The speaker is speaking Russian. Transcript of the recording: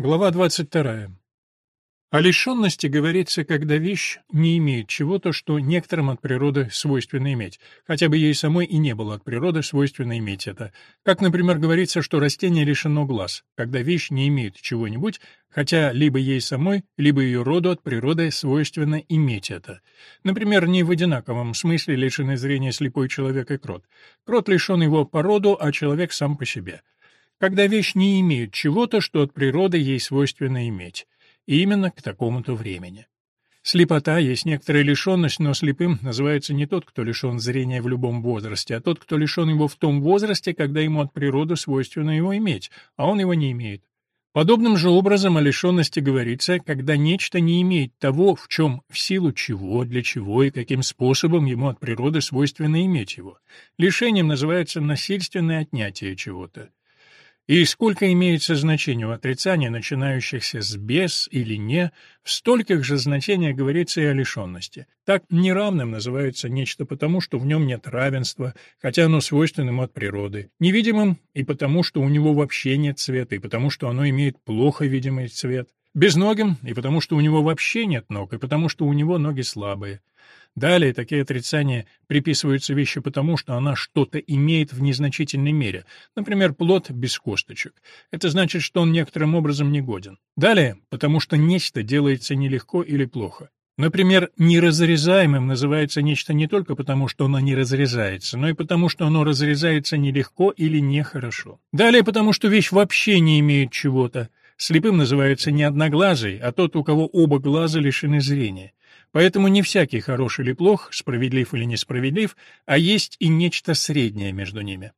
Глава 22. О лишенности говорится, когда вещь не имеет чего-то, что некоторым от природы свойственно иметь, хотя бы ей самой и не было от природы свойственно иметь это. Как, например, говорится, что растение лишено глаз, когда вещь не имеет чего-нибудь, хотя либо ей самой, либо ее роду от природы свойственно иметь это. Например, не в одинаковом смысле лишены зрения слепой человек и крот. Крот лишен его по роду, а человек сам по себе когда вещь не имеет чего-то, что от природы ей свойственно иметь, именно к такому-то времени. Слепота есть некоторая лишенность, но слепым называется не тот, кто лишен зрения в любом возрасте, а тот, кто лишен его в том возрасте, когда ему от природы свойственно его иметь, а он его не имеет. Подобным же образом о лишенности говорится, когда нечто не имеет того, в чем, в силу чего, для чего и каким способом ему от природы свойственно иметь его. Лишением называется насильственное отнятие чего-то. И сколько имеется значений у отрицания, начинающихся с «без» или «не», в стольких же значениях говорится и о лишенности. Так неравным называется нечто потому, что в нем нет равенства, хотя оно свойственно ему от природы, невидимым и потому, что у него вообще нет цвета, и потому, что оно имеет плохо видимый цвет, безногим и потому, что у него вообще нет ног, и потому, что у него ноги слабые. Далее такие отрицания приписываются вещи потому, что она что-то имеет в незначительной мере, например, плод без косточек. Это значит, что он некоторым образом негоден. Далее, потому что нечто делается нелегко или плохо. Например, неразрезаемым называется нечто не только потому, что оно не разрезается, но и потому, что оно разрезается нелегко или нехорошо. Далее, потому что вещь вообще не имеет чего-то. Слепым называется не одноглазый, а тот, у кого оба глаза лишены зрения. Поэтому не всякий хорош или плох, справедлив или несправедлив, а есть и нечто среднее между ними.